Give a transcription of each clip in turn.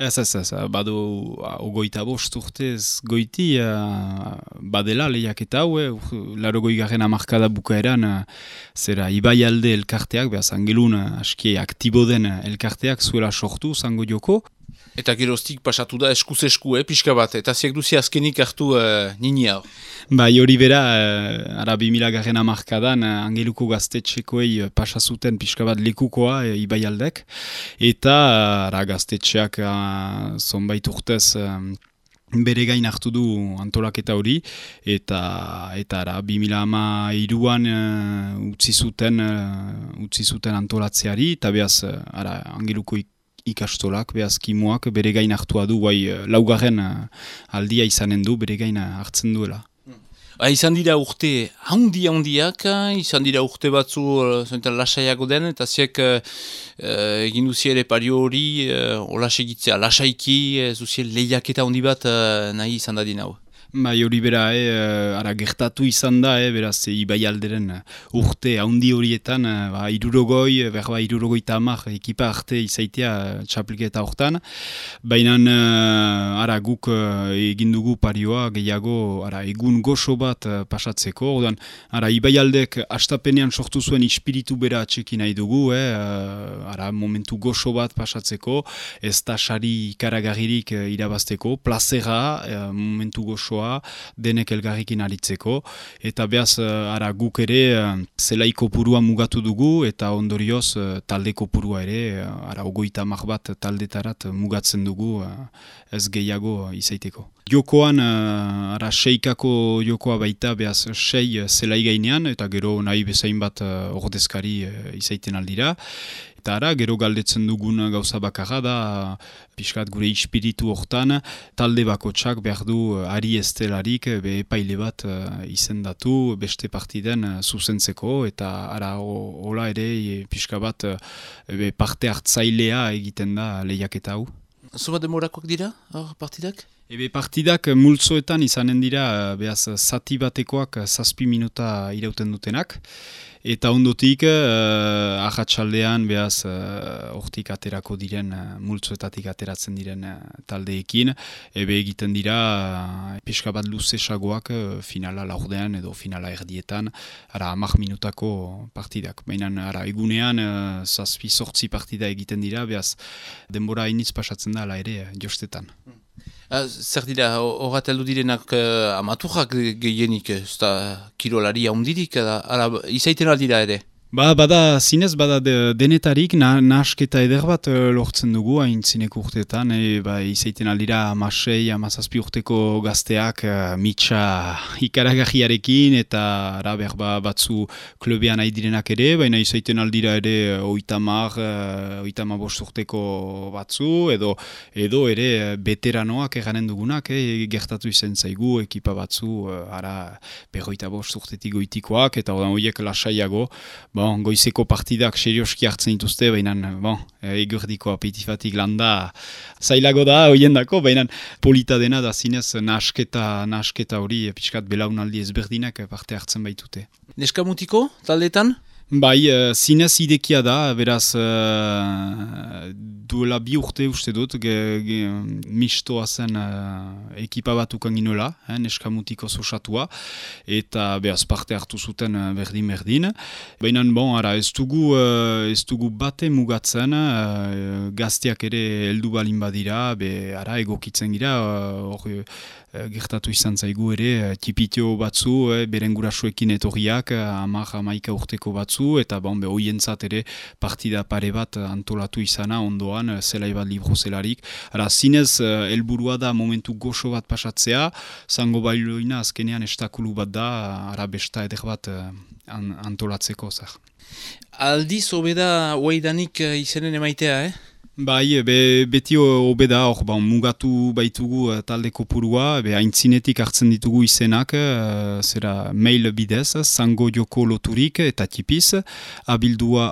Ez, ez, ez, badu ogoita bost urtez goiti, uh, badela lehiak eta hau, eh, laro goigarren amarkada bukaeran, uh, zera ibai alde elkarteak, behaz angelun uh, aski aktibo den elkarteak zuela sortu zango joko. Eta geroztik pasatu da eskuz esku, eh, pixka bat, eta ziak duzi azkenik hartu uh, nini hau? Bai, hori bera, uh, ara bimila garen amarkadan, uh, angeluko gaztetxekoei uh, pasazuten pixka bat likukoa uh, ibai aldek, eta uh, ara gaztetxeak uh, zonbait urtez uh, bere gain hartu du antolaketa hori, eta eta ara, 2000 ama iruan uh, utzi zuten, uh, utzi zuten antolatzeari, eta behaz, uh, ara, angeluko ikastolak, behaz kimuak, bere gain hartua du, eh, laugarren uh, aldia izanen du, bere gain hartzen duela. Ha, izan dira urte handi handiak, izan dira urte batzu uh, lasaiago den, eta ziek uh, egin duzi ere pario hori, uh, ola segitzea lasaiki, uh, zuzi lehiak eta handi bat uh, nahi izan da dinau. Bai, hori bera, eh, ara gertatu izan da, eh, beraz, ibai alderen urte haundi horietan, ba, irurogoi, berba, irurogoi tamar, ekipa arte izaitea txapliketa hortan. Baina, ara, guk egin dugu parioa gehiago, ara, egun goxo bat pasatzeko. Ordan, ara, ibai aldek astapenean sortu zuen ispiritu bera atxeki nahi dugu, eh, ara, momentu goxo bat pasatzeko, ez da sari ikaragarririk irabazteko, plazera, momentu goxo denek elgarrikin aritzeko, eta behaz, uh, ara guk ere, uh, zelaiko purua mugatu dugu, eta ondorioz uh, taldeko purua ere, ara ogoita bat taldetarat mugatzen dugu, ez gehiago izaiteko. Jokoan, ara seikako jokoa baita, behaz, sei zelai gainean, eta gero nahi bezain bat ordezkari izaiten aldira, Eta ara, gero galdetzen dugun gauza bakarra da, pixkat gure ispiritu hortan, talde bakotsak behar du eh, ari estelarik be epaile bat uh, izendatu beste partiden zuzentzeko, eta ara hola ere pixka bat be parte hartzailea egiten da lehiaketa hau. Zuma demorakoak dira, hor partidak? Ebe partidak multzoetan izanen dira, behaz, zati batekoak zazpi minuta irauten dutenak, Eta ondotik, uh, ahatsaldean behaz, uh, aterako diren, uh, multzoetatik ateratzen diren uh, taldeekin, ebe egiten dira, uh, peska bat luzesagoak uh, finala laurdean edo finala erdietan, ara amak minutako partidak. Baina, ara, egunean, uh, zazpi sortzi partida egiten dira, behaz, denbora iniz pasatzen da, ala ere, jostetan. Uh, zer dira, horret heldu direnak uh, amaturrak gehienik, ez da kirolari haundirik, izaiten aldira ere? Ba, bada, zinez, bada denetarik na, nasketa eder bat uh, lortzen dugu hain zineko urteetan, e, ba, izaiten aldira amasei, amazazpi urteko gazteak uh, mitxa ikaragajiarekin eta ara, ba, batzu klubean nahi direnak ere, baina izaiten aldira ere oitamar, uh, oitamar bost urteko batzu, edo edo ere veteranoak eganen dugunak, eh, gertatu izan zaigu ekipa batzu, ara, berroita bost urtetik goitikoak, eta horiek lasaiago, bon, goizeko partidak serioski hartzen dituzte, baina bon, egurdiko apetifatik landa zailago da, hoien dako, baina polita dena da zinez nasketa, nasketa hori pixkat belaunaldi ezberdinak parte hartzen baitute. Neskamutiko, taldetan? Bai, uh, zinez idekia da, beraz duela bi urte uste dut, ge, ge, mistoa zen uh, ekipa bat ukan ginoela, eh, neskamutiko zosatua, eta beraz parte hartu zuten berdin-berdin. Baina, bon, ara, ez dugu, uh, ez dugu bate mugatzen, uh, gazteak ere heldu balin badira, be, ara, egokitzen gira, hor, uh, Eh, gertatu izan zaigu ere, eh, tipitio batzu, e, beren gurasuekin etorriak, amak amaika urteko batzu, eta bon, hoientzat ere partida pare bat antolatu izana ondoan, zelai bat libro zelarik. Ara, zinez, helburua da momentu goxo bat pasatzea, zango bailoina azkenean estakulu bat da, ara besta eder bat antolatzeko, zer. Aldiz, obeda, uaidanik izanen emaitea, eh? Bai, be, beti hobeda hor, ba, mugatu baitugu uh, talde kopurua, be, haintzinetik hartzen ditugu izenak, uh, zera mail bidez, zango joko loturik eta tipiz, abildua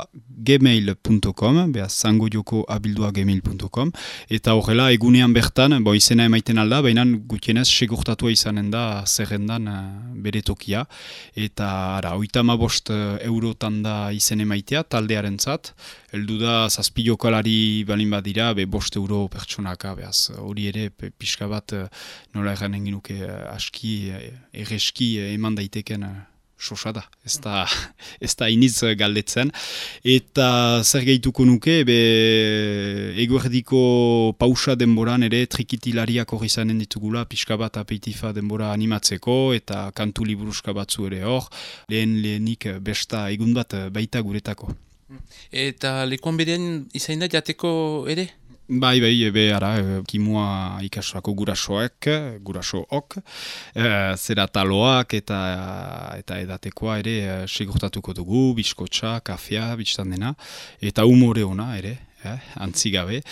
gmail.com, beha zango joko abildua gmail.com, eta horrela egunean bertan, bo izena emaiten alda, baina gutienez segurtatua izanen da zerrendan uh, bere tokia, eta ara, oita bost eurotan da izen emaitea taldearen zat, eldu da zazpilokalari balin badira, be bost euro pertsonaka, behaz hori ere pixka bat nola erran enginuke aski, erreski eman daiteken sosa da, ez da, ez da iniz galdetzen. Eta zer gehituko nuke, be, eguerdiko pausa denboran ere trikitilariak hori zanen ditugula, pixka bat apeitifa denbora animatzeko, eta kantu liburuska batzu ere hor, lehen lehenik besta egun bat baita guretako. Eta lekuan berean izain da jateko ere? Bai, bai, ebe, ara, e, kimua ikasako gurasoak, gurasook, e, zera taloak eta eta edatekoa ere e, segurtatuko dugu, biskotxa, kafea, biztan dena, eta umore ona ere, eh, antzigabe.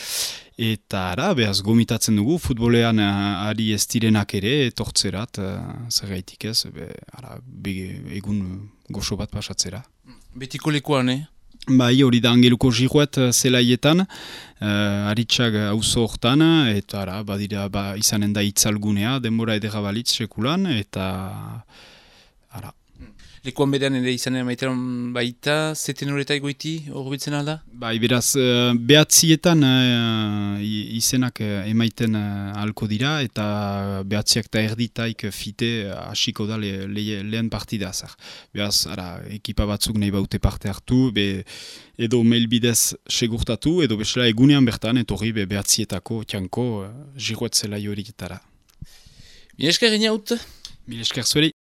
Eta ara, behaz gomitatzen dugu, futbolean e, ari ez direnak ere, etortzerat, zer gaitik ez, be, ara, be, egun goxo bat pasatzera. Betiko lekuan, eh? Bai, hori da angeluko jiruet uh, zelaietan, uh, aritsak auzo hortan, eta ara, badira, ba, izanen da itzalgunea, denbora edera balitz sekulan, eta ara, Lekuan berean ere izan maiteran baita, zeten horreta egoiti horbitzen alda? Bai, beraz, uh, behatzietan uh, izenak uh, emaiten uh, alko dira, eta behatziak eta erditaik fite hasiko da le, le, lehen partida azar. Beraz, ara, ekipa batzuk nahi baute parte hartu, be, edo mailbidez segurtatu, edo besela egunean bertan, etorri be, behatzietako, tianko, uh, jiruetzela jorik etara. Milesker, Mil Milesker zueri.